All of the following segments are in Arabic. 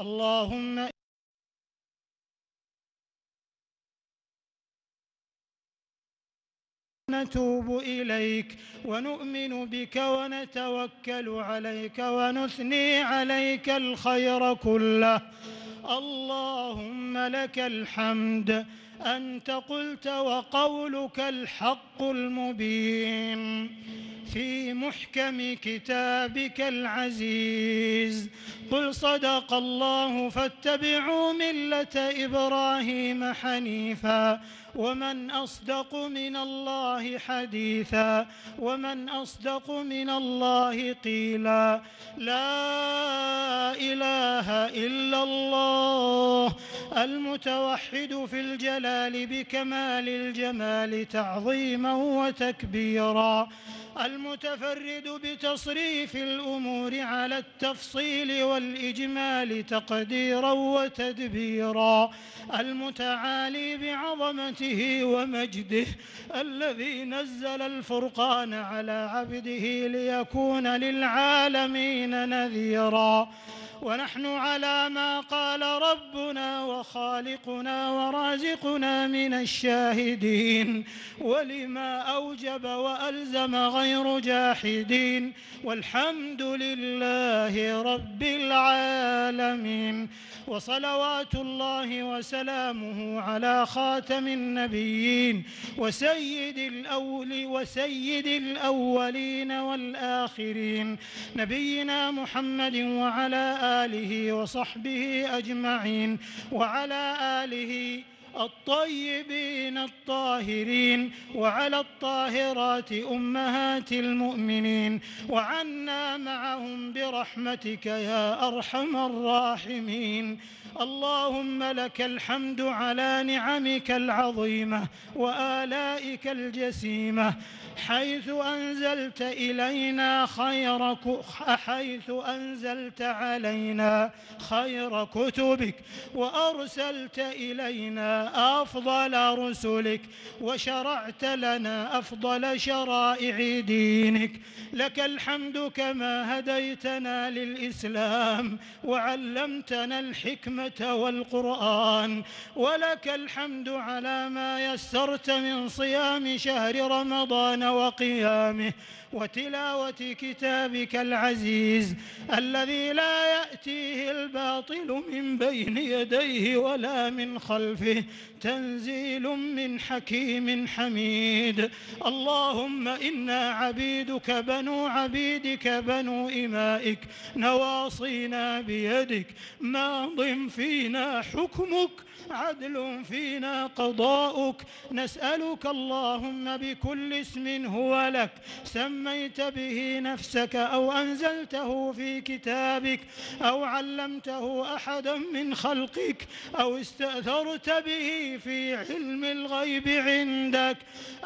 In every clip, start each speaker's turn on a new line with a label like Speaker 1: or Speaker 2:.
Speaker 1: اللهم نتوب إليك ونؤمن بك ونتوكل عليك ونثني عليك الخير كله. اللهم لك الحمد أنت قلت وقولك الحق المبين في محكم كتابك العزيز. قل صدق الله فاتبعوا ملة إبراهيم حنيفا. ومن أصدق من الله حديثا. ومن أصدق من الله قيلا. لا إله إلا الله. المتوحد في الجلال بكمال الجمال تعظيما وتكبيرا. المتفرد بتصريف الأمور على التفصيل والإجمال تقديرا وتدبيرا. المتعالي بعظمته ومجده الذي نزل الفرقان على عبده ليكون للعالمين نذيرا. ونحن على ما قال ربنا وخالقنا ورازقنا من الشاهدين. ولما أوجب وألزم غير جاحدين. والحمد لله رب العالمين. وصلوات الله وسلامه على خاتم النبيين وسيد الأول وسيد الأولين والآخرين نبينا محمد وعلى آله وصحبه أجمعين وعلى آله الطيبين الطاهرين وعلى الطاهرات أمهات المؤمنين وعنا معهم برحمتك يا أرحم الراحمين. اللهم لك الحمد على نعمك العظيمة وآلائك الجسيمة حيث أنزلت إلينا خير حيث أنزلت علينا خير كتبك وأرسلت إلينا أفضل رسلك وشرعت لنا أفضل شرائع دينك. لك الحمد كما هديتنا للإسلام وعلمتنا الحكمة والقرآن. ولك الحمد على ما يسرت من صيام شهر رمضان وقيامه وتلاوة كتابك العزيز الذي لا يأتيه الباطل من بين يديه ولا من خلفه تنزيل من حكيم حميد. اللهم إنا عبيدك بنو عبيدك بنو إمائك. نواصينا بيدك. ماض فينا حكمك. عدل فينا قضاؤك. نسألك اللهم بكل اسم هو لك. سميت به نفسك أو أنزلته في كتابك. أو علمته أحدا من خلقك. أو استأثرت به في علم الغيب عندك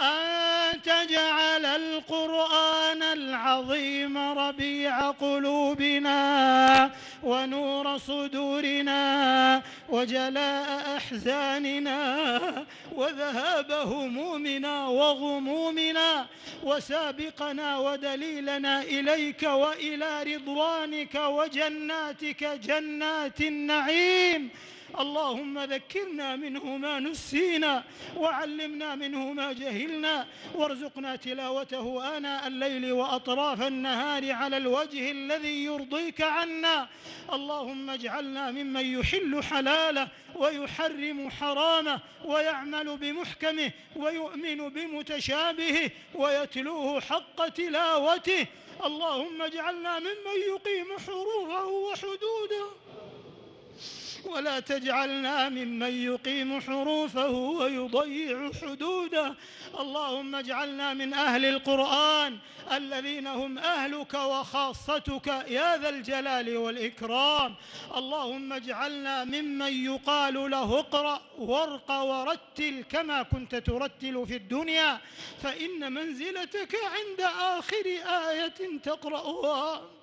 Speaker 1: أن تجعل القرآن العظيم ربيع قلوبنا ونور صدورنا وجلاء أحزاننا وذهاب همومنا وغمومنا وسابقنا ودليلنا إليك وإلى رضوانك وجناتك جنات النعيم اللهم ذكرنا منه ما نسينا وعلمنا منه ما جهلنا وارزقنا تلاوته آناء الليل وأطراف النهار على الوجه الذي يرضيك عنا. اللهم اجعلنا ممن يحل حلاله ويحرم حرامه ويعمل بمحكمه ويؤمن بمتشابهه ويتلوه حق تلاوته. اللهم اجعلنا ممن يقيم حروفه وحدوده. ولا تجعلنا ممن يقيم حروفه ويضيع حدوده. اللهم اجعلنا من أهل القرآن الذين هم أهلك وخاصتك يا ذا الجلال والإكرام. اللهم اجعلنا ممن يقال له اقرأ وارق ورتل كما كنت ترتل في الدنيا فإن منزلتك عند آخر آية تقرأها.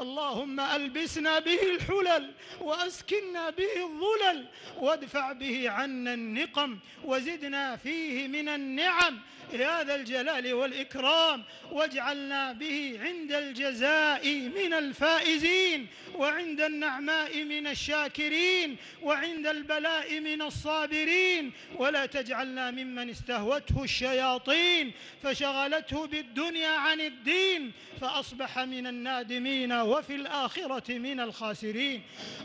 Speaker 1: اللهم ألبسنا به الحلل وأسكنا به الظلل وادفع به عنا النقم وزدنا فيه من النعم يا ذا الجلال والإكرام واجعلنا به عند الجزاء من الفائزين وعند النعماء من الشاكرين وعند البلاء من الصابرين ولا تجعلنا ممن استهوته الشياطين فشغلته بالدنيا عن الدين فأصبح من النادمين وفي الآخرة من الخاسرين.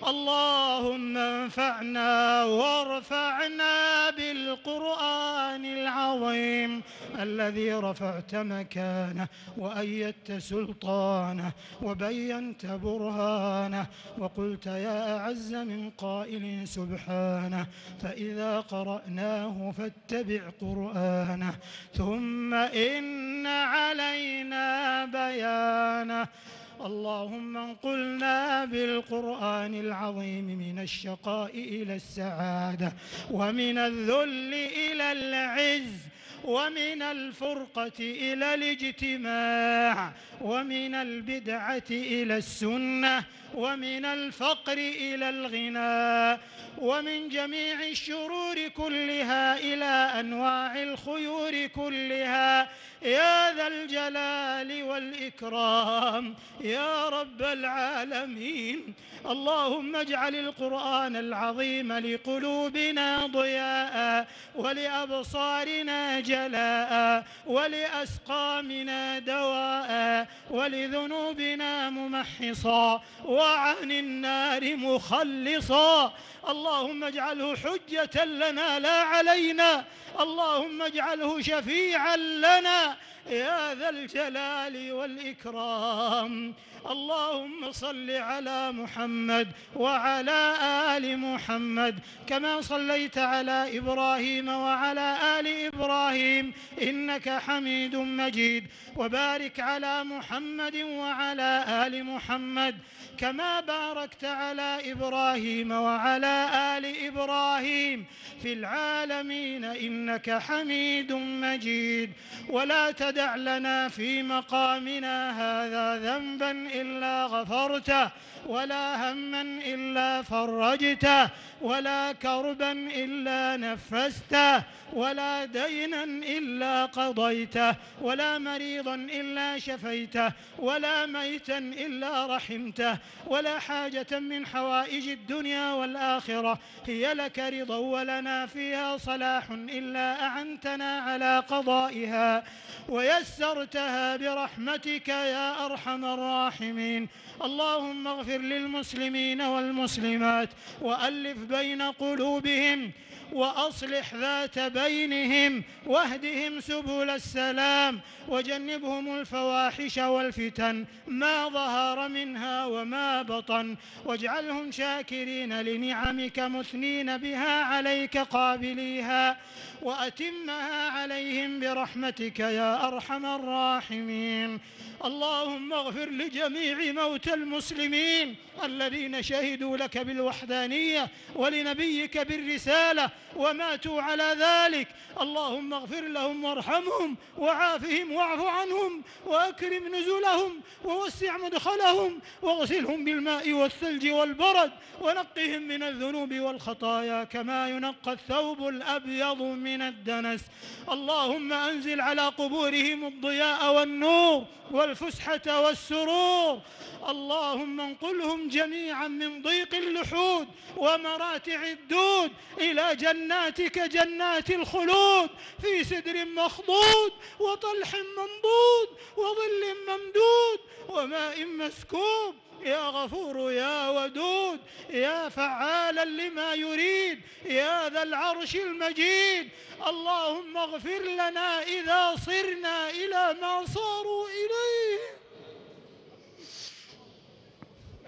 Speaker 1: اللهم انفعنا وارفعنا بالقرآن العظيم الذي رفعت مكانه وأيدت سلطانه وبينت برهانه وقلت يا أعز من قائل سبحانه فإذا قرأناه فاتبع قرآنه ثم إن علينا بيانه اللهم انقلنا بالقرآن العظيم من الشقاء إلى السعادة ومن الذل إلى العز ومن الفرقة إلى الاجتماع ومن البدعة إلى السنة ومن الفقر إلى الغنى ومن جميع الشرور كلها إلى أنواع الخيور كلها. يا ذا الجلال والإكرام يا رب العالمين. اللهم اجعل القرآن العظيم لقلوبنا ضياء ولأبصارنا جلاء ولأسقامنا دواء ولذنوبنا ممحصا وعن النار مخلصا. اللهم اجعله حجة لنا لا علينا. اللهم اجعله شفيعا لنا. يا ذا الجلال والإكرام. اللهم صل على محمد وعلى آل محمد كما صليت على إبراهيم وعلى آل إبراهيم إنك حميد مجيد. وبارك على محمد وعلى آل محمد كما باركت على إبراهيم وعلى آل إبراهيم في العالمين إنك حميد مجيد. ولا تدع لنا في مقامنا هذا ذنبا إلا غفرته ولا هما إلا فرجته ولا كربا إلا نفسته ولا دينا إلا قضيته ولا مريضا إلا شفيته ولا ميتا إلا رحمته ولا حاجة من حوائج الدنيا والآخرة. هي لك رضا ولنا فيها صلاح إلا أعنتنا على قضائها. ويسرتها برحمتك يا أرحم الراحمين. اللهم اغفر للمسلمين والمسلمات وألف بين قلوبهم. وأصلح ذات بينهم واهدهم سبل السلام وجنبهم الفواحش والفتن ما ظهر منها وما بطن واجعلهم شاكرين لنعمك مثنين بها عليك قابليها وأتمها عليهم برحمتك يا أرحم الراحمين اللهم اغفر لجميع موتى المسلمين الذين شهدوا لك بالوحدانية ولنبيك بالرسالة وماتوا على ذلك. اللهم اغفر لهم وارحمهم وعافهم واعف عنهم وأكرم نزلهم ووسع مدخلهم واغسلهم بالماء والثلج والبرد ونقهم من الذنوب والخطايا كما ينقى الثوب الأبيض من الدنس. اللهم أنزل على قبورهم الضياء والنور والفسحة والسرور. اللهم انقلهم جميعا من ضيق اللحود ومراتع الدود إلى جناتك جنات الخلود في سدر مخضود وطلح منضود وظل ممدود وماء مسكوب يا غفور يا ودود يا فعالا لما يريد يا ذا العرش المجيد اللهم اغفر لنا إذا صرنا إلى ما صاروا إليه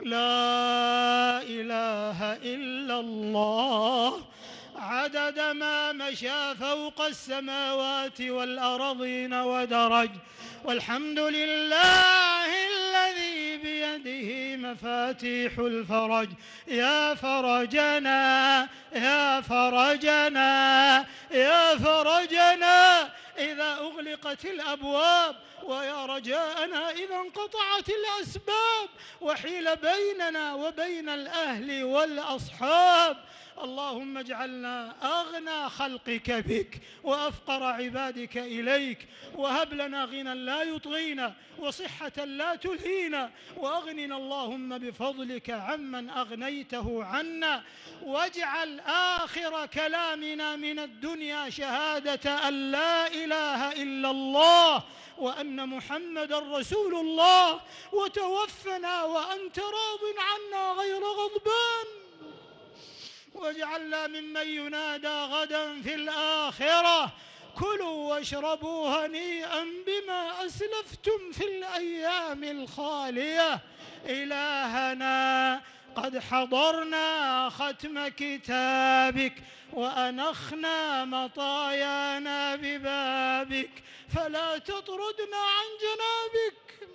Speaker 1: لا إله إلا الله. عدد ما مشى فوق السماوات والأرضين ودرج. والحمد لله الذي بيده مفاتيح الفرج. يا فرجنا يا فرجنا يا فرجنا. إذا أغلقت الأبواب ويا رجاءنا إذا انقطعت الأسباب وحيل بيننا وبين الأهل والأصحاب. اللهم اجعلنا أغنى خلقك بك وأفقر عبادك إليك. وهب لنا غنى لا يطغينا وصحة لا تلهينا. وأغننا اللهم بفضلك عمن أغنيته عنا. واجعل آخر كلامنا من الدنيا شهادة أن لا إله إلا الله. وأن محمد رسول الله وتوفنا وأنت راض عنا غير غضبان. واجعلنا ممن ينادى غدا في الآخرة. كلوا واشربوا هنيئا بما أسلفتم في الأيام الخالية. إلهنا قد حضرنا ختم كتابك وأنخنا مطايانا ببابك. فلا تطردنا عن جنابك.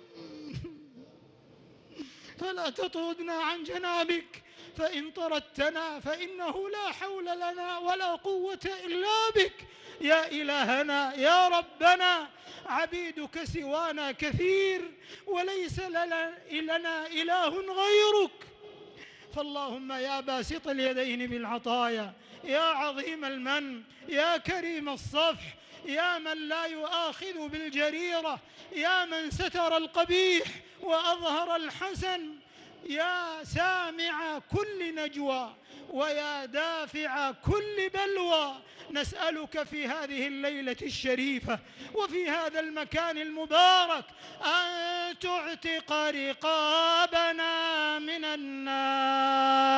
Speaker 1: فلا تطردنا عن جنابك. فإن طردتنا فإنه لا حول لنا ولا قوة إلا بك. يا إلهنا يا ربنا عبيدك سوانا كثير وليس لنا, إله غيرك. فاللهم يا باسط اليدين بالعطايا يا عظيم المن يا كريم الصفح يا من لا يؤاخذ بالجريرة يا من ستر القبيح وأظهر الحسن يا سامع كل نجوى ويا دافع كل بلوى. نسألك في هذه الليلة الشريفة وفي هذا المكان المبارك أن تعتق رقابنا من النار.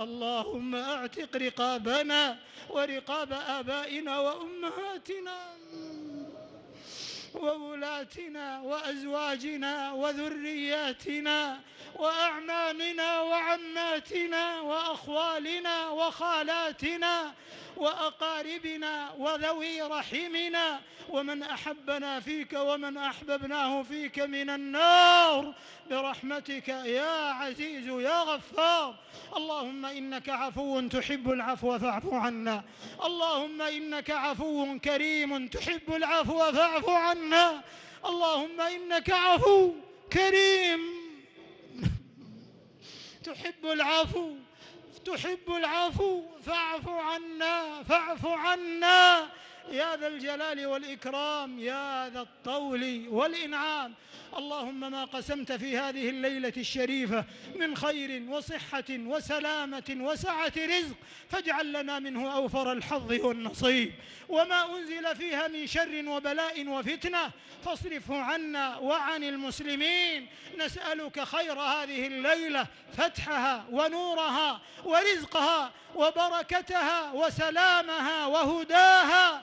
Speaker 1: اللهم اعتق رقابنا ورقاب آبائنا وأمهاتنا وولاتنا وأزواجنا وذرياتنا وأعمامنا وعماتنا وأخوالنا وخالاتنا وأقاربنا وذوي رحمنا ومن أحبنا فيك ومن أحببناه فيك من النار برحمتك يا عزيز يا غفار. اللهم إنك عفو تحب العفو فاعف عنا. اللهم إنك عفو كريم تحب العفو فاعف عنا. اللهم إنك عفو كريم تحب العفو تحب العفو فاعف عنا فاعف عنا. يا ذا الجلال والإكرام يا ذا الطول والإنعام. اللهم ما قسمت في هذه الليلة الشريفة من خير وصحة وسلامة وسعة رزق فاجعل لنا منه أوفر الحظ والنصيب. وما أنزل فيها من شر وبلاء وفتنة فاصرفه عنا وعن المسلمين. نسألك خير هذه الليلة فتحها ونورها ورزقها وبركتها وسلامها وهداها.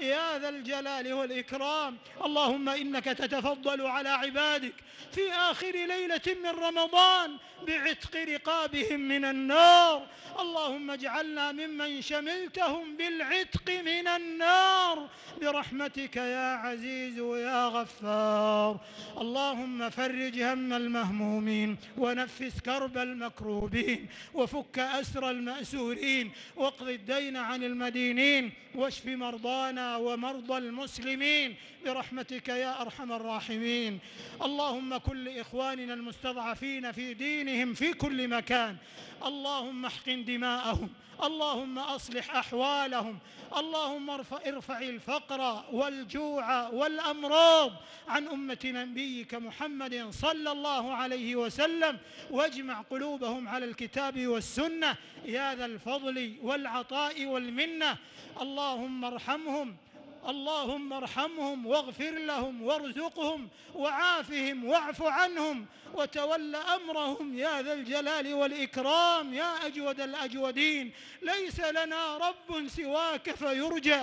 Speaker 1: يا ذا الجلال والإكرام. اللهم إنك تتفضل على عبادك في آخر ليلة من رمضان بعتق رقابهم من النار. اللهم اجعلنا ممن شملتهم بالعتق من النار. برحمتك يا عزيز يا غفار. اللهم فرج هم المهمومين ونفس كرب المكروبين وفك أسر المأسورين واقض الدين عن المدينين واشف مرضانا ومرضى المسلمين برحمتك يا أرحم الراحمين. اللهم كن لإخواننا المستضعفين في دينهم في كل مكان. اللهم احقن دماءهم اللهم أصلح أحوالهم اللهم ارفع, ارفع الفقر والجوع والأمراض عن أمة نبيك محمد صلى الله عليه وسلم واجمع قلوبهم على الكتاب والسنة يا ذا الفضل والعطاء والمنة اللهم ارحمهم اللهم ارحمهم واغفر لهم وارزقهم وعافهم واعف عنهم وتول أمرهم يا ذا الجلال والإكرام يا أجود الأجودين ليس لنا رب سواك فيرجى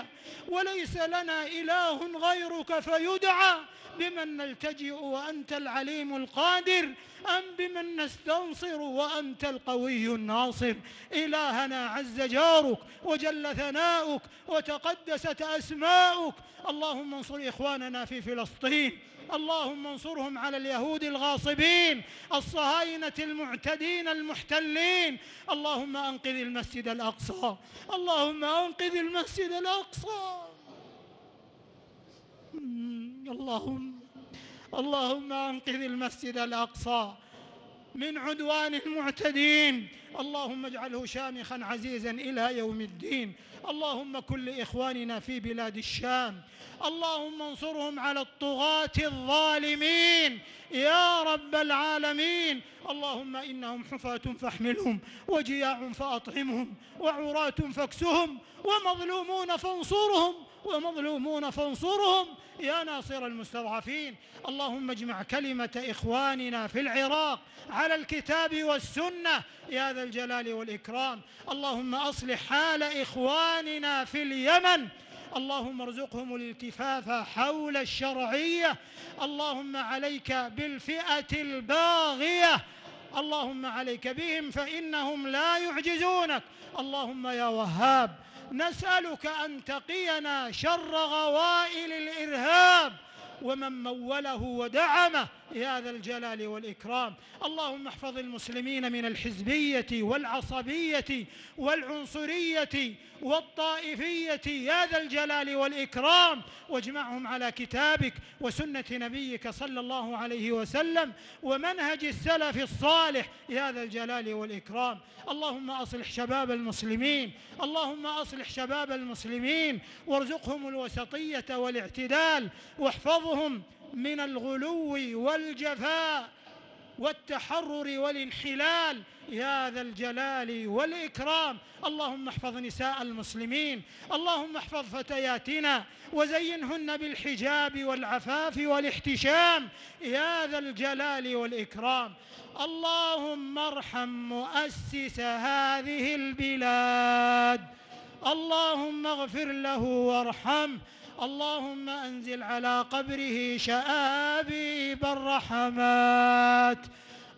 Speaker 1: وليس لنا إله غيرك فيدعى بمن نلتجئ وأنت العليم القادر أم بمن نستنصر وأنت القوي الناصر؟ إلهنا عز جارك وجل ثناؤك وتقدست اسماؤك اللهم انصر إخواننا في فلسطين. اللهم انصرهم على اليهود الغاصبين الصهاينة المعتدين المحتلين. اللهم أنقذ المسجد الأقصى. اللهم أنقذ المسجد الأقصى. اللهم اللهم أنقذ المسجد الأقصى من عدوان المعتدين. اللهم اجعله شامخا عزيزا إلى يوم الدين. اللهم كن لاخواننا في بلاد الشام. اللهم انصرهم على الطغاة الظالمين. يا رب العالمين. اللهم إنهم حفاة فاحملهم وجياع فأطعمهم وعراة فاكسهم ومظلومون فانصرهم. ومظلومون فانصرهم يا ناصر المستضعفين. اللهم اجمع كلمة إخواننا في العراق على الكتاب والسنة يا ذا الجلال والإكرام. اللهم أصلح حال إخواننا في اليمن. اللهم ارزقهم الالتفاف حول الشرعية. اللهم عليك بالفئة الباغية. اللهم عليك بهم فإنهم لا يعجزونك. اللهم يا وهاب نسألك أن تقينا شر غوائل الإرهاب ومن موله ودعمه يا ذا الجلال والإكرام. اللهم احفظ المسلمين من الحزبية والعصبية والعنصرية والطائفية. يا ذا الجلال والإكرام. واجمعهم على كتابك وسنة نبيك صلى الله عليه وسلم ومنهج السلف الصالح. يا ذا الجلال والإكرام. اللهم أصلح شباب المسلمين. اللهم أصلح شباب المسلمين. وارزقهم الوسطية والاعتدال. واحفظهم من الغلو والجفاء والتحرر والانحلال. يا ذا الجلال والإكرام. اللهم احفظ نساء المسلمين. اللهم احفظ فتياتنا. وزينهن بالحجاب والعفاف والاحتشام. يا ذا الجلال والإكرام. اللهم ارحم مؤسس هذه البلاد. اللهم اغفر له وارحمه اللهم أنزل على قبره شآبيب الرحمات.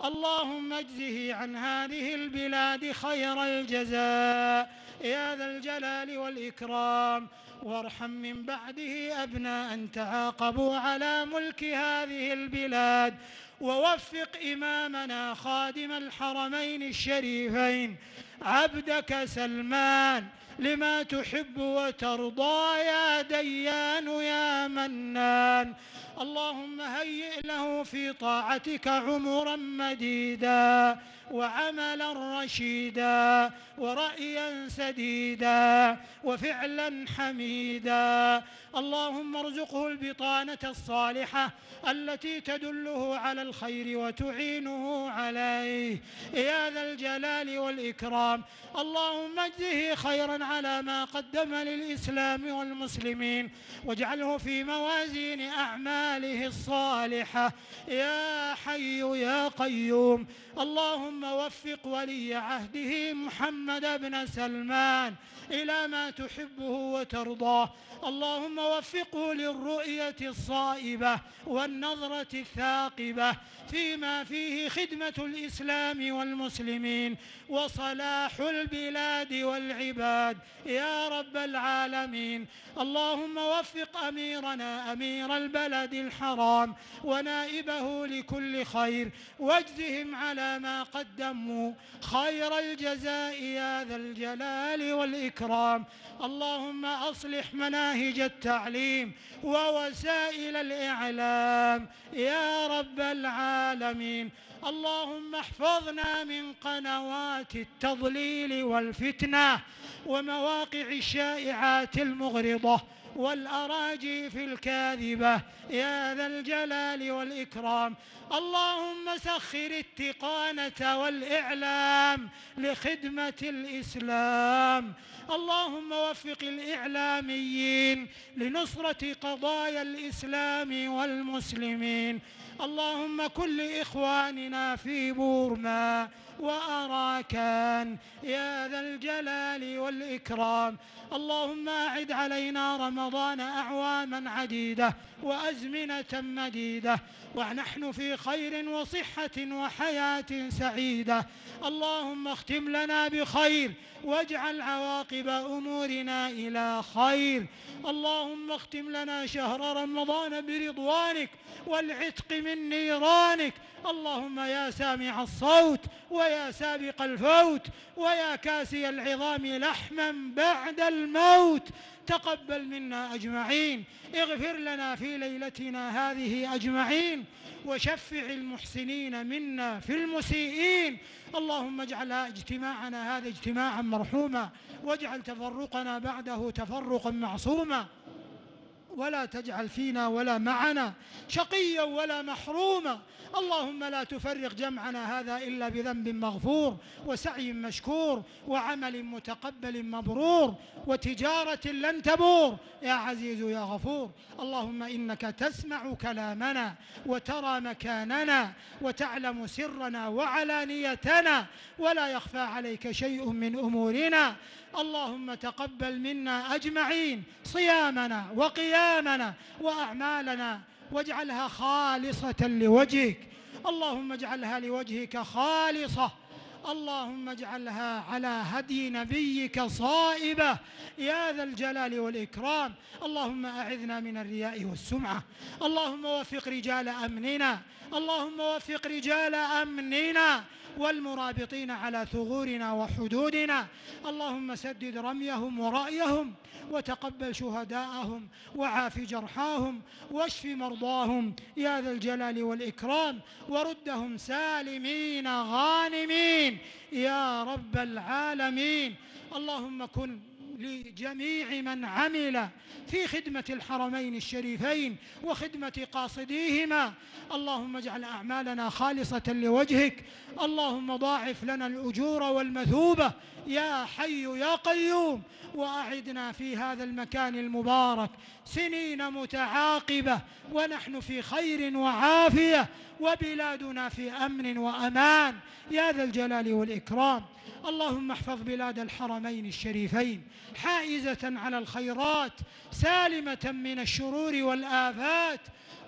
Speaker 1: اللهم اجزه عن هذه البلاد خير الجزاء. يا ذا الجلال والإكرام. وارحم من بعده أبناء تعاقبوا على ملك هذه البلاد. ووفق إمامنا خادم الحرمين الشريفين. عبدك سلمان. لما تحب وترضى يا ديان يا منان. اللهم هيئ له في طاعتك عمرا مديدا. وعملا رشيدا ورأيا سديدا وفعلا حميدا. اللهم ارزقه البطانة الصالحة التي تدله على الخير وتعينه عليه. يا ذا الجلال والإكرام. اللهم اجزه خيرا على ما قدم للإسلام والمسلمين واجعله في موازين أعماله الصالحة. يا حي يا قيوم. اللهم وفق ولي عهده محمد بن سلمان إلى ما تحبه وترضاه. اللهم وفقه للرؤية الصائبة والنظرة الثاقبة فيما فيه خدمة الإسلام والمسلمين وصلاح البلاد والعباد. يا رب العالمين اللهم وفق أميرنا أمير البلد الحرام ونائبه لكل خير. واجزهم على ما قدموا خير الجزاء يا ذا الجلال والإكرام. اللهم أصلح مناهج التعليم ووسائل الإعلام يا رب العالمين. اللهم احفظنا من قنوات التضليل والفتنة ومواقع الشائعات المغرضة. والأراجيف الكاذبة يا ذا الجلال والإكرام. اللهم سخر التقانة والإعلام لخدمة الإسلام. اللهم وفق الإعلاميين لنصرة قضايا الإسلام والمسلمين. اللهم كل إخواننا في بورما وأراكان يا ذا الجلال والإكرام. اللهم أعد علينا رمضان أعواما عديدة وأزمنة مديدة ونحن في خير وصحة وحياة سعيدة. اللهم اختم لنا بخير واجعل عواقب أمورنا إلى خير. اللهم اختم لنا شهر رمضان برضوانك والعتق من نيرانك. اللهم يا سامع الصوت ويا سابق الفوت ويا كاسي العظام لحما بعد الموت. تقبل منا أجمعين اغفر لنا في ليلتنا هذه أجمعين وشفع المحسنين منا في المسيئين. اللهم اجعل اجتماعنا هذا اجتماعا مرحوما واجعل تفرقنا بعده تفرقا معصوما. ولا تجعل فينا ولا معنا شقيا ولا محروما. اللهم لا تفرق جمعنا هذا إلا بذنب مغفور وسعي مشكور وعمل متقبل مبرور وتجارة لن تبور. يا عزيز يا غفور اللهم إنك تسمع كلامنا وترى مكاننا وتعلم سرنا وعلانيتنا. ولا يخفى عليك شيء من أمورنا. اللهم تقبل منا أجمعين صيامنا وقيامنا وأعمالنا واجعلها خالصة لوجهك. اللهم اجعلها لوجهك خالصة. اللهم اجعلها على هدي نبيك صائبة. يا ذا الجلال والإكرام. اللهم أعذنا من الرياء والسمعة. اللهم وفق رجال أمننا. اللهم وفق رجال أمننا والمرابطين على ثغورنا وحدودنا. اللهم سدد رميهم ورأيهم وتقبل شهداءهم وعاف جرحاهم واشف مرضاهم. يا ذا الجلال والإكرام. وردهم سالمين غانمين. يا رب العالمين. اللهم كن لجميع من عمل في خدمة الحرمين الشريفين وخدمة قاصديهما. اللهم اجعل أعمالنا خالصة لوجهك. اللهم ضاعف لنا الأجور والمثوبة. يا حي يا قيوم. وأعدنا في هذا المكان المبارك سنين متعاقبة ونحن في خير وعافية وبلادنا في أمن وأمان. يا ذا الجلال والإكرام. اللهم احفظ بلاد الحرمين الشريفين حائزة على الخيرات سالمة من الشرور والآفات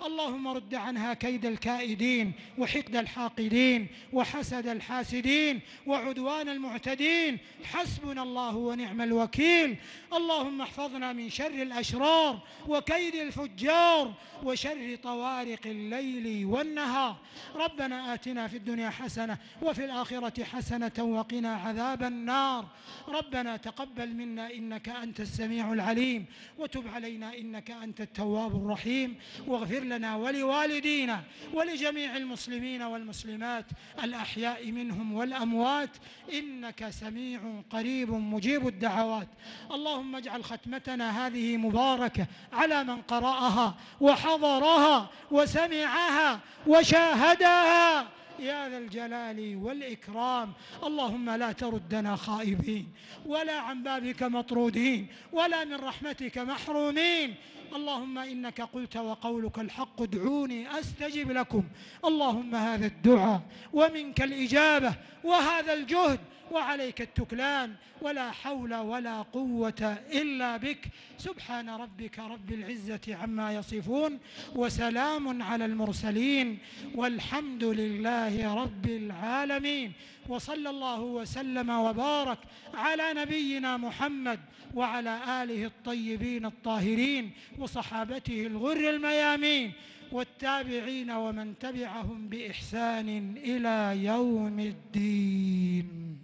Speaker 1: اللهم رد عنها كيد الكائدين وحقد الحاقدين وحسد الحاسدين وعدوان المعتدين. حسبنا الله ونعم الوكيل. اللهم احفظنا من شر الأشرار وكيد الفجار وشر طوارق الليل والنهار. ربنا آتنا في الدنيا حسنة وفي الآخرة حسنة وقنا عذاب النار. ربنا تقبل منا إنك أنت السميع العليم وتب علينا إنك أنت التواب الرحيم. واغفر لنا ولوالدينا ولجميع المسلمين والمسلمات الأحياء منهم والأموات إنك سميع قريب مجيب الدعوات. اللهم اجعل ختمتنا هذه مباركة على من قرأها وحضرها وسمعها وشاهدها. يا ذا الجلال والإكرام. اللهم لا تردنا خائبين ولا عن بابك مطرودين ولا من رحمتك محرومين. اللهم إنك قلت وقولك الحق ادعوني أستجب لكم. اللهم هذا الدعاء ومنك الإجابة وهذا الجهد وعليك التكلان. ولا حول ولا قوة إلا بك. سبحان ربك رب العزة عما يصفون وسلام على المرسلين. والحمد لله رب العالمين. وصلى الله وسلم وبارك على نبينا محمد وعلى آله الطيبين الطاهرين. وصحابته الغر الميامين والتابعين ومن تبعهم بإحسان إلى يوم الدين.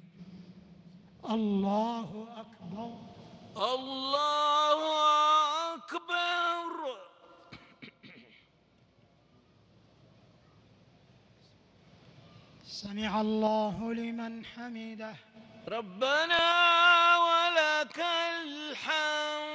Speaker 1: الله أكبر.
Speaker 2: الله أكبر.
Speaker 1: سمع الله لمن حمده.
Speaker 2: ربنا ولك الحمد.